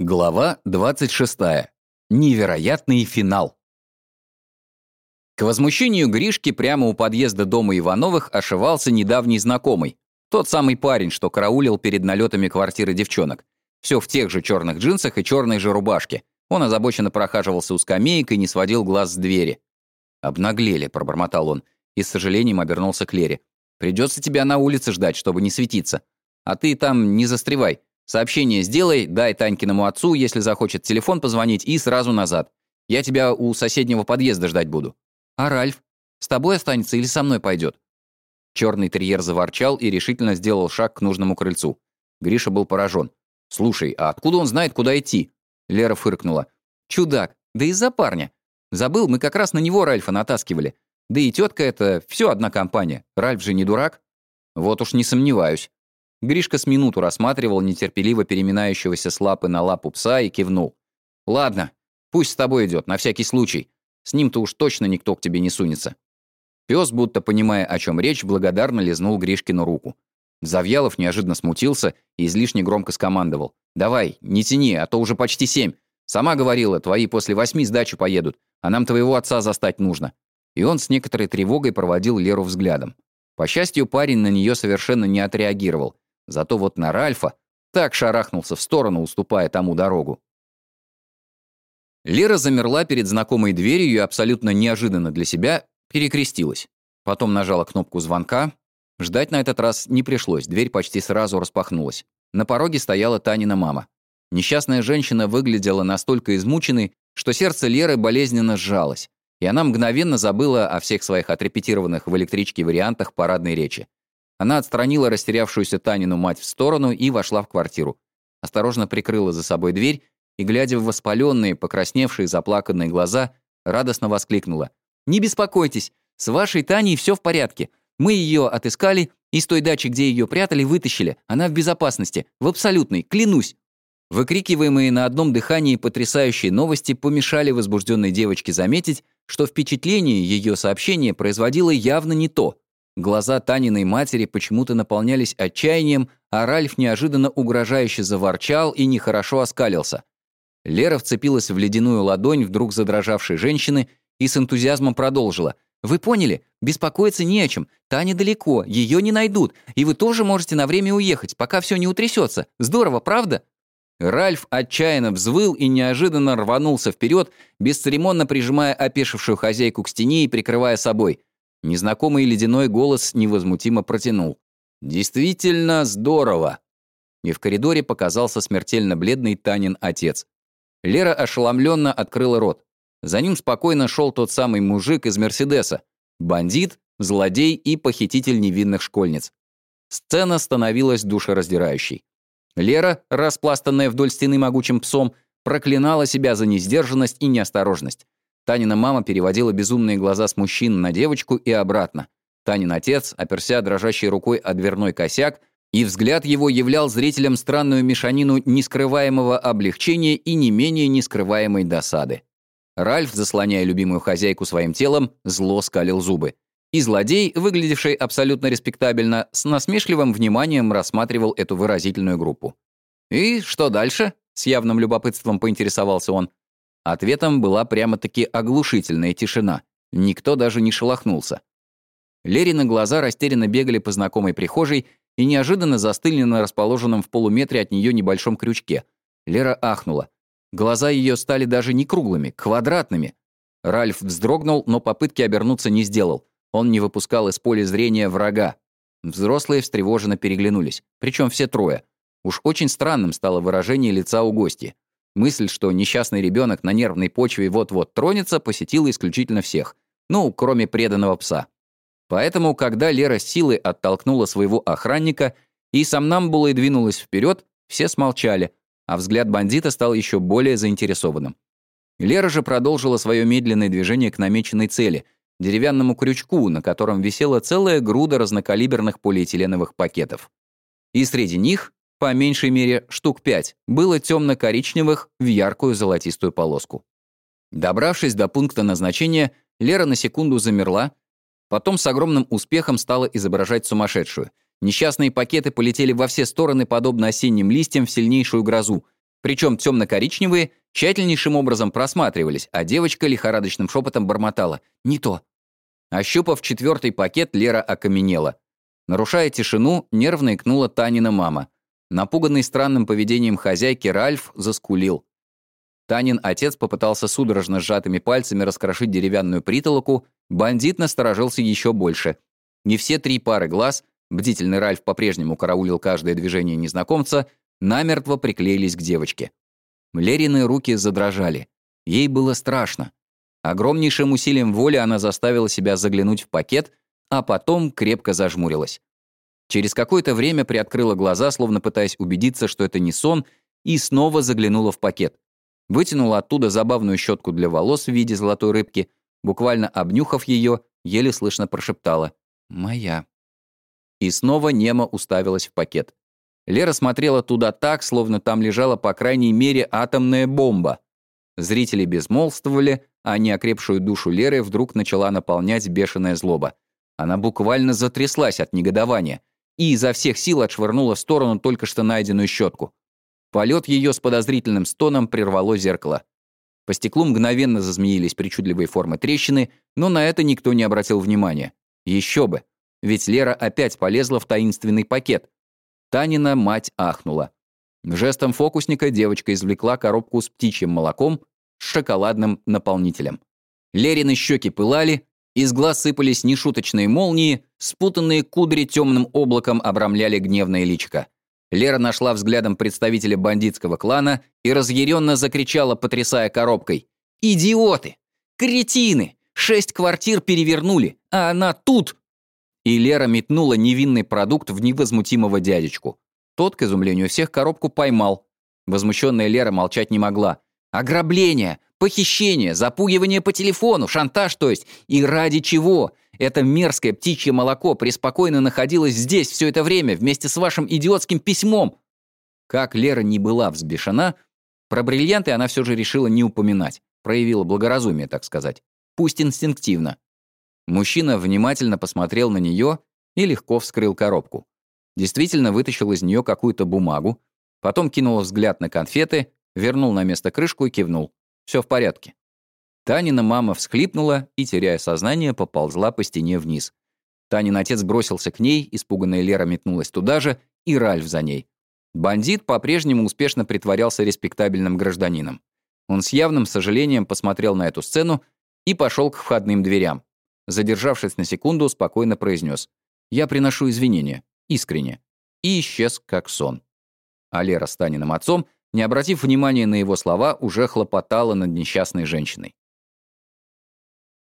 Глава 26. Невероятный финал. К возмущению Гришки прямо у подъезда дома Ивановых ошивался недавний знакомый. Тот самый парень, что караулил перед налетами квартиры девчонок. Все в тех же черных джинсах и черной же рубашке. Он озабоченно прохаживался у скамеек и не сводил глаз с двери. «Обнаглели», — пробормотал он, и с сожалением обернулся к Лере. «Придется тебя на улице ждать, чтобы не светиться. А ты там не застревай. Сообщение сделай, дай Танькиному отцу, если захочет телефон позвонить, и сразу назад. Я тебя у соседнего подъезда ждать буду. А Ральф? С тобой останется или со мной пойдет? Черный терьер заворчал и решительно сделал шаг к нужному крыльцу. Гриша был поражен. «Слушай, а откуда он знает, куда идти?» Лера фыркнула. «Чудак, да из-за парня. Забыл, мы как раз на него Ральфа натаскивали. Да и тетка это все одна компания. Ральф же не дурак». «Вот уж не сомневаюсь. Гришка с минуту рассматривал нетерпеливо переминающегося с лапы на лапу пса и кивнул. «Ладно, пусть с тобой идет, на всякий случай. С ним-то уж точно никто к тебе не сунется». Пес, будто понимая, о чем речь, благодарно лизнул Гришкину руку. Завьялов неожиданно смутился и излишне громко скомандовал. «Давай, не тяни, а то уже почти семь. Сама говорила, твои после восьми с дачи поедут, а нам твоего отца застать нужно». И он с некоторой тревогой проводил Леру взглядом. По счастью, парень на нее совершенно не отреагировал, Зато вот на Ральфа так шарахнулся в сторону, уступая тому дорогу. Лера замерла перед знакомой дверью и абсолютно неожиданно для себя перекрестилась. Потом нажала кнопку звонка. Ждать на этот раз не пришлось, дверь почти сразу распахнулась. На пороге стояла Танина мама. Несчастная женщина выглядела настолько измученной, что сердце Леры болезненно сжалось, и она мгновенно забыла о всех своих отрепетированных в электричке вариантах парадной речи. Она отстранила растерявшуюся Танину мать в сторону и вошла в квартиру. Осторожно прикрыла за собой дверь и, глядя в воспаленные, покрасневшие, заплаканные глаза, радостно воскликнула. «Не беспокойтесь, с вашей Таней все в порядке. Мы ее отыскали и с той дачи, где ее прятали, вытащили. Она в безопасности, в абсолютной, клянусь». Выкрикиваемые на одном дыхании потрясающие новости помешали возбужденной девочке заметить, что впечатление ее сообщения производило явно не то. Глаза Таниной матери почему-то наполнялись отчаянием, а Ральф неожиданно угрожающе заворчал и нехорошо оскалился. Лера вцепилась в ледяную ладонь вдруг задрожавшей женщины и с энтузиазмом продолжила. «Вы поняли? Беспокоиться не о чем. Таня далеко, ее не найдут, и вы тоже можете на время уехать, пока все не утрясется. Здорово, правда?» Ральф отчаянно взвыл и неожиданно рванулся вперед, бесцеремонно прижимая опешившую хозяйку к стене и прикрывая собой. Незнакомый ледяной голос невозмутимо протянул. «Действительно здорово!» И в коридоре показался смертельно бледный Танин отец. Лера ошеломленно открыла рот. За ним спокойно шел тот самый мужик из «Мерседеса». Бандит, злодей и похититель невинных школьниц. Сцена становилась душераздирающей. Лера, распластанная вдоль стены могучим псом, проклинала себя за несдержанность и неосторожность. Танина мама переводила безумные глаза с мужчин на девочку и обратно. Танин отец, оперся дрожащей рукой о дверной косяк, и взгляд его являл зрителям странную мешанину нескрываемого облегчения и не менее нескрываемой досады. Ральф, заслоняя любимую хозяйку своим телом, зло скалил зубы. И злодей, выглядевший абсолютно респектабельно, с насмешливым вниманием рассматривал эту выразительную группу. «И что дальше?» — с явным любопытством поинтересовался он. Ответом была прямо-таки оглушительная тишина. Никто даже не шелохнулся. Лерины глаза растерянно бегали по знакомой прихожей и неожиданно застыли на расположенном в полуметре от нее небольшом крючке. Лера ахнула. Глаза ее стали даже не круглыми, квадратными. Ральф вздрогнул, но попытки обернуться не сделал. Он не выпускал из поля зрения врага. Взрослые встревоженно переглянулись, причем все трое. Уж очень странным стало выражение лица у гостя. Мысль, что несчастный ребенок на нервной почве вот-вот тронется, посетила исключительно всех. Ну, кроме преданного пса. Поэтому, когда Лера с силой оттолкнула своего охранника и сомнамбулой двинулась вперед, все смолчали, а взгляд бандита стал еще более заинтересованным. Лера же продолжила свое медленное движение к намеченной цели — деревянному крючку, на котором висела целая груда разнокалиберных полиэтиленовых пакетов. И среди них по меньшей мере штук пять, было темно-коричневых в яркую золотистую полоску. Добравшись до пункта назначения, Лера на секунду замерла, потом с огромным успехом стала изображать сумасшедшую. Несчастные пакеты полетели во все стороны, подобно осенним листьям в сильнейшую грозу. Причем темно-коричневые тщательнейшим образом просматривались, а девочка лихорадочным шепотом бормотала «Не то». Ощупав четвертый пакет, Лера окаменела. Нарушая тишину, нервно икнула Танина мама. Напуганный странным поведением хозяйки, Ральф заскулил. Танин отец попытался судорожно сжатыми пальцами раскрошить деревянную притолоку, бандит насторожился еще больше. Не все три пары глаз, бдительный Ральф по-прежнему караулил каждое движение незнакомца, намертво приклеились к девочке. Лерины руки задрожали. Ей было страшно. Огромнейшим усилием воли она заставила себя заглянуть в пакет, а потом крепко зажмурилась. Через какое-то время приоткрыла глаза, словно пытаясь убедиться, что это не сон, и снова заглянула в пакет. Вытянула оттуда забавную щетку для волос в виде золотой рыбки, буквально обнюхав ее, еле слышно прошептала «Моя». И снова Нема уставилась в пакет. Лера смотрела туда так, словно там лежала по крайней мере атомная бомба. Зрители безмолвствовали, а неокрепшую душу Леры вдруг начала наполнять бешеная злоба. Она буквально затряслась от негодования и изо всех сил отшвырнула в сторону только что найденную щетку. Полет ее с подозрительным стоном прервало зеркало. По стеклу мгновенно зазмеились причудливые формы трещины, но на это никто не обратил внимания. Еще бы, ведь Лера опять полезла в таинственный пакет, Танина мать ахнула. Жестом фокусника девочка извлекла коробку с птичьим молоком с шоколадным наполнителем. Лерины щеки пылали, из глаз сыпались нешуточные молнии, спутанные кудри темным облаком обрамляли гневное личико. Лера нашла взглядом представителя бандитского клана и разъяренно закричала, потрясая коробкой. «Идиоты! Кретины! Шесть квартир перевернули, а она тут, и Лера метнула невинный продукт в невозмутимого дядечку. Тот, к изумлению всех, коробку поймал. Возмущенная Лера молчать не могла. Ограбление, похищение, запугивание по телефону, шантаж, то есть. И ради чего? Это мерзкое птичье молоко преспокойно находилось здесь все это время вместе с вашим идиотским письмом. Как Лера не была взбешена, про бриллианты она все же решила не упоминать. Проявила благоразумие, так сказать. Пусть инстинктивно. Мужчина внимательно посмотрел на нее и легко вскрыл коробку. Действительно вытащил из нее какую-то бумагу, потом кинул взгляд на конфеты, вернул на место крышку и кивнул. Все в порядке. Танина мама всхлипнула и, теряя сознание, поползла по стене вниз. Танин отец бросился к ней, испуганная Лера метнулась туда же, и Ральф за ней. Бандит по-прежнему успешно притворялся респектабельным гражданином. Он с явным сожалением посмотрел на эту сцену и пошел к входным дверям. Задержавшись на секунду, спокойно произнес «Я приношу извинения, искренне», и исчез как сон. А Лера с Таниным отцом, не обратив внимания на его слова, уже хлопотала над несчастной женщиной.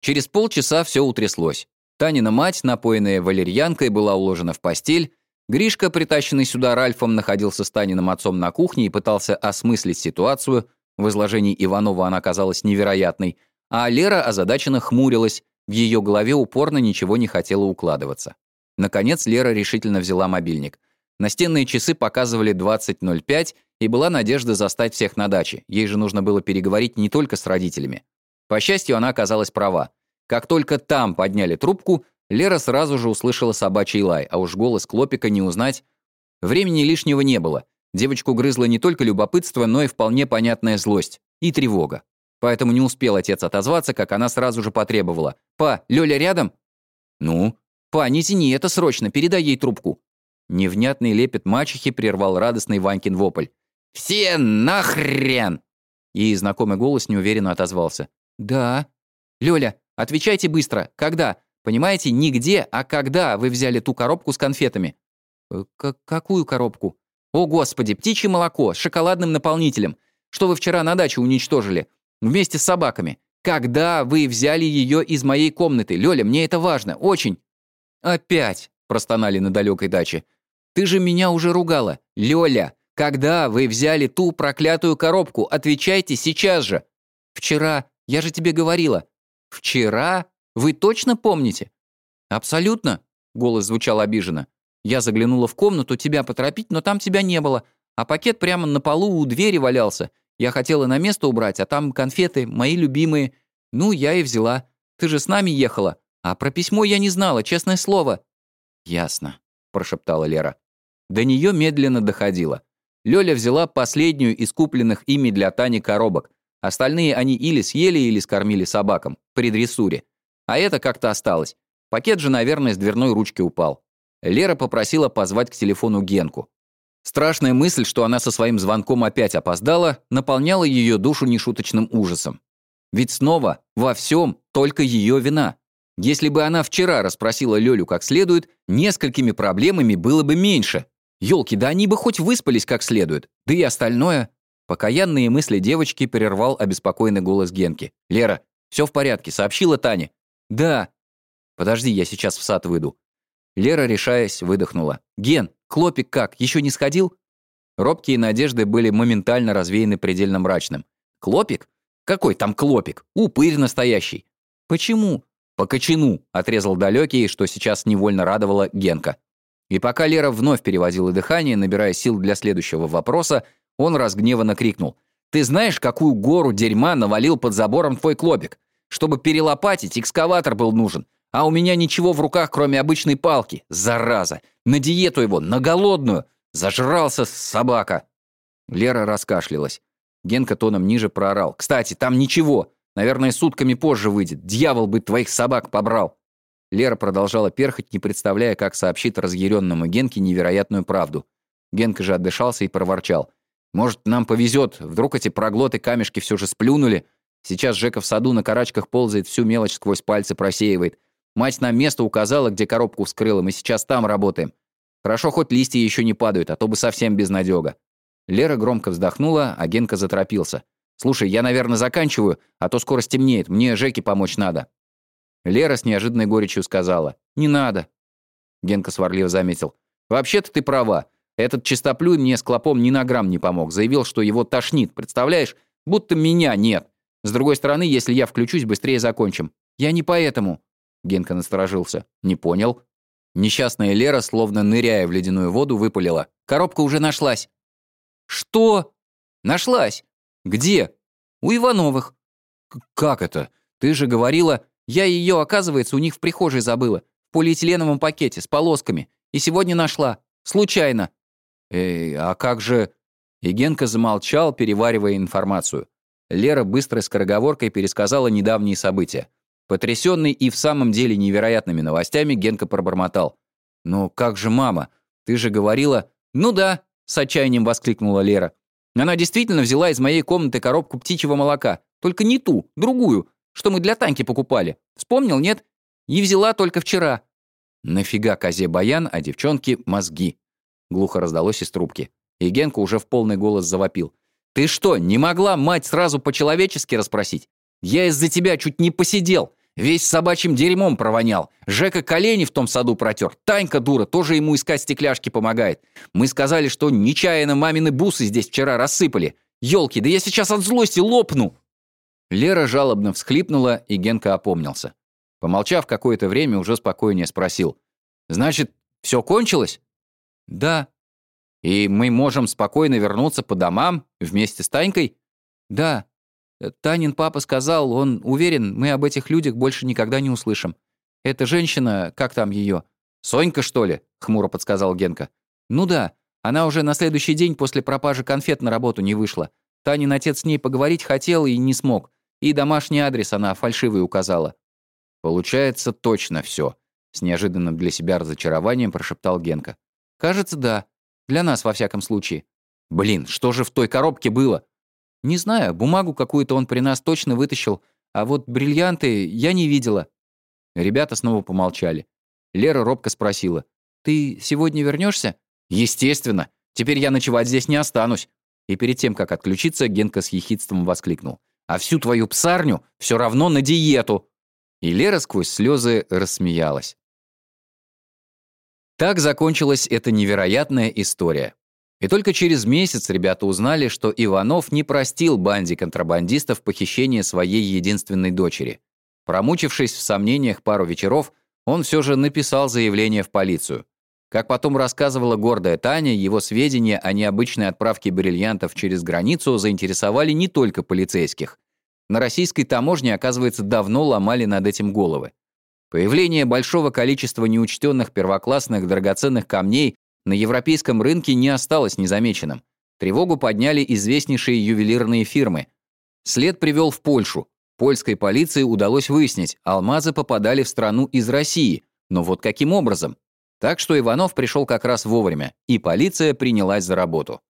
Через полчаса все утряслось. Танина мать, напоенная валерьянкой, была уложена в постель, Гришка, притащенный сюда Ральфом, находился с Таниным отцом на кухне и пытался осмыслить ситуацию, в изложении Иванова она казалась невероятной, а Лера озадаченно хмурилась, в ее голове упорно ничего не хотело укладываться. Наконец Лера решительно взяла мобильник. Настенные часы показывали 20.05, и была надежда застать всех на даче. Ей же нужно было переговорить не только с родителями. По счастью, она оказалась права. Как только там подняли трубку, Лера сразу же услышала собачий лай, а уж голос Клопика не узнать. Времени лишнего не было. Девочку грызло не только любопытство, но и вполне понятная злость и тревога. Поэтому не успел отец отозваться, как она сразу же потребовала. «Па, Лёля рядом?» «Ну?» «Па, не тяни, это срочно, передай ей трубку». Невнятный лепет мачехи прервал радостный Ванькин вопль. «Все нахрен!» Ей знакомый голос неуверенно отозвался. «Да». «Лёля, отвечайте быстро. Когда? Понимаете, не где, а когда вы взяли ту коробку с конфетами?» «Э, К «Какую коробку?» «О, господи, птичье молоко с шоколадным наполнителем. Что вы вчера на даче уничтожили? Вместе с собаками. Когда вы взяли ее из моей комнаты? Лёля, мне это важно. Очень. Опять, простонали на далекой даче. Ты же меня уже ругала. Лёля, когда вы взяли ту проклятую коробку? Отвечайте сейчас же. Вчера. Я же тебе говорила. Вчера? Вы точно помните? Абсолютно. Голос звучал обиженно. Я заглянула в комнату тебя поторопить, но там тебя не было, а пакет прямо на полу у двери валялся. Я хотела на место убрать, а там конфеты, мои любимые. Ну, я и взяла. Ты же с нами ехала. А про письмо я не знала, честное слово». «Ясно», — прошептала Лера. До нее медленно доходило. Лёля взяла последнюю из купленных ими для Тани коробок. Остальные они или съели, или скормили собакам, при дрессуре. А это как-то осталось. Пакет же, наверное, с дверной ручки упал. Лера попросила позвать к телефону Генку. Страшная мысль, что она со своим звонком опять опоздала, наполняла ее душу нешуточным ужасом. Ведь снова во всем только ее вина. Если бы она вчера расспросила Лёлю как следует, несколькими проблемами было бы меньше. Ёлки, да они бы хоть выспались как следует. Да и остальное. Покаянные мысли девочки прервал обеспокоенный голос Генки. «Лера, все в порядке, сообщила Таня». «Да». «Подожди, я сейчас в сад выйду». Лера, решаясь, выдохнула. «Ген, Клопик как, еще не сходил?» Робкие надежды были моментально развеяны предельно мрачным. «Клопик? Какой там клопик? Упырь настоящий». «Почему?» «По кочану», — отрезал далекий, что сейчас невольно радовало Генка. И пока Лера вновь переводила дыхание, набирая сил для следующего вопроса, он разгневанно крикнул. «Ты знаешь, какую гору дерьма навалил под забором твой клопик? Чтобы перелопатить, экскаватор был нужен. А у меня ничего в руках, кроме обычной палки. Зараза! На диету его, на голодную! Зажрался собака!» Лера раскашлялась. Генка тоном ниже проорал. «Кстати, там ничего. Наверное, сутками позже выйдет. Дьявол бы твоих собак побрал!» Лера продолжала перхать, не представляя, как сообщит разъяренному Генке невероятную правду. Генка же отдышался и проворчал. «Может, нам повезет, вдруг эти проглоты камешки все же сплюнули? Сейчас Жека в саду на карачках ползает, всю мелочь сквозь пальцы просеивает. Мать нам место указала, где коробку вскрыла, мы сейчас там работаем. Хорошо, хоть листья еще не падают, а то бы совсем безнадега». Лера громко вздохнула, а Генка заторопился. «Слушай, я, наверное, заканчиваю, а то скоро стемнеет, мне Жеке помочь надо». Лера с неожиданной горечью сказала. «Не надо». Генка сварливо заметил. «Вообще-то ты права. Этот чистоплюй мне с клопом ни на грамм не помог. Заявил, что его тошнит. Представляешь? Будто меня нет. С другой стороны, если я включусь, быстрее закончим. Я не поэтому». Генка насторожился. «Не понял». Несчастная Лера, словно ныряя в ледяную воду, выпалила. «Коробка уже нашлась». «Что?» «Нашлась». «Где?» «У Ивановых». «Как это? Ты же говорила...» Я ее, оказывается, у них в прихожей забыла. В полиэтиленовом пакете, с полосками. И сегодня нашла. Случайно. Эй, а как же... И Генка замолчал, переваривая информацию. Лера быстрой скороговоркой пересказала недавние события. Потрясенный и в самом деле невероятными новостями, Генка пробормотал. «Ну как же мама? Ты же говорила...» «Ну да», — с отчаянием воскликнула Лера. «Она действительно взяла из моей комнаты коробку птичьего молока. Только не ту, другую что мы для Таньки покупали. Вспомнил, нет? И взяла только вчера». «Нафига козе баян, а девчонке мозги?» Глухо раздалось из трубки. И Генка уже в полный голос завопил. «Ты что, не могла мать сразу по-человечески расспросить? Я из-за тебя чуть не посидел. Весь собачьим дерьмом провонял. Жека колени в том саду протер. Танька, дура, тоже ему искать стекляшки помогает. Мы сказали, что нечаянно мамины бусы здесь вчера рассыпали. Ёлки, да я сейчас от злости лопну!» Лера жалобно всхлипнула, и Генка опомнился. Помолчав какое-то время, уже спокойнее спросил. «Значит, все кончилось?» «Да». «И мы можем спокойно вернуться по домам вместе с Танькой?» «Да. Танин папа сказал, он уверен, мы об этих людях больше никогда не услышим. Эта женщина, как там ее? Сонька, что ли?» — хмуро подсказал Генка. «Ну да. Она уже на следующий день после пропажи конфет на работу не вышла. Танин отец с ней поговорить хотел и не смог. И домашний адрес она фальшивый указала. Получается точно все. С неожиданным для себя разочарованием прошептал Генка. Кажется, да. Для нас, во всяком случае. Блин, что же в той коробке было? Не знаю, бумагу какую-то он при нас точно вытащил, а вот бриллианты я не видела. Ребята снова помолчали. Лера робко спросила. «Ты сегодня вернешься? «Естественно. Теперь я ночевать здесь не останусь». И перед тем, как отключиться, Генка с ехидством воскликнул а всю твою псарню все равно на диету». И Лера сквозь слезы рассмеялась. Так закончилась эта невероятная история. И только через месяц ребята узнали, что Иванов не простил банде контрабандистов похищения своей единственной дочери. Промучившись в сомнениях пару вечеров, он все же написал заявление в полицию. Как потом рассказывала гордая Таня, его сведения о необычной отправке бриллиантов через границу заинтересовали не только полицейских. На российской таможне, оказывается, давно ломали над этим головы. Появление большого количества неучтенных первоклассных драгоценных камней на европейском рынке не осталось незамеченным. Тревогу подняли известнейшие ювелирные фирмы. След привел в Польшу. Польской полиции удалось выяснить, алмазы попадали в страну из России. Но вот каким образом? Так что Иванов пришел как раз вовремя, и полиция принялась за работу.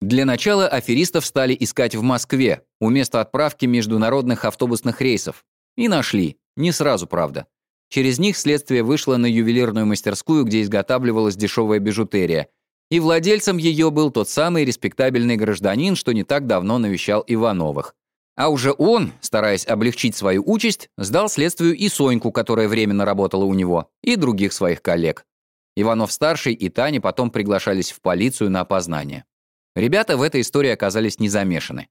Для начала аферистов стали искать в Москве, у места отправки международных автобусных рейсов. И нашли. Не сразу, правда. Через них следствие вышло на ювелирную мастерскую, где изготавливалась дешевая бижутерия. И владельцем ее был тот самый респектабельный гражданин, что не так давно навещал Ивановых. А уже он, стараясь облегчить свою участь, сдал следствию и Соньку, которая временно работала у него, и других своих коллег. Иванов-старший и Таня потом приглашались в полицию на опознание. Ребята в этой истории оказались не замешаны.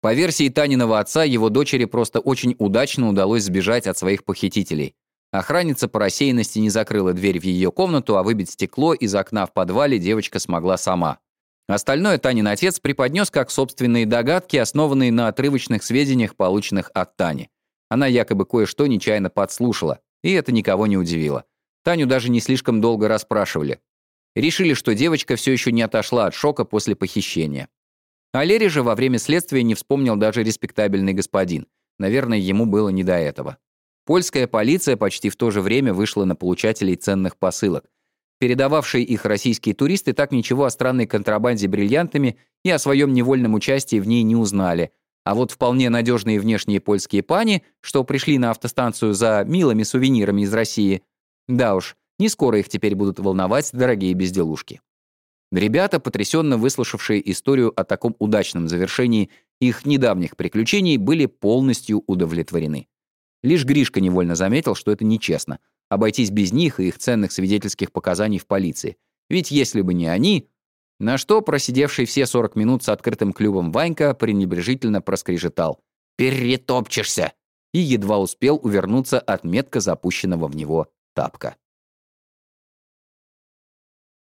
По версии Таниного отца, его дочери просто очень удачно удалось сбежать от своих похитителей. Охранница по рассеянности не закрыла дверь в ее комнату, а выбить стекло из окна в подвале девочка смогла сама. Остальное Танин отец преподнес как собственные догадки, основанные на отрывочных сведениях, полученных от Тани. Она якобы кое-что нечаянно подслушала, и это никого не удивило. Таню даже не слишком долго расспрашивали. Решили, что девочка все еще не отошла от шока после похищения. А Лере же во время следствия не вспомнил даже респектабельный господин. Наверное, ему было не до этого. Польская полиция почти в то же время вышла на получателей ценных посылок. Передававшие их российские туристы так ничего о странной контрабанде бриллиантами и о своем невольном участии в ней не узнали. А вот вполне надежные внешние польские пани, что пришли на автостанцию за милыми сувенирами из России, да уж, не скоро их теперь будут волновать дорогие безделушки. Ребята, потрясенно выслушавшие историю о таком удачном завершении их недавних приключений, были полностью удовлетворены. Лишь Гришка невольно заметил, что это нечестно. Обойтись без них и их ценных свидетельских показаний в полиции. Ведь если бы не они... На что просидевший все 40 минут с открытым клювом Ванька пренебрежительно проскрежетал. «Перетопчешься!» и едва успел увернуться от метко запущенного в него тапка.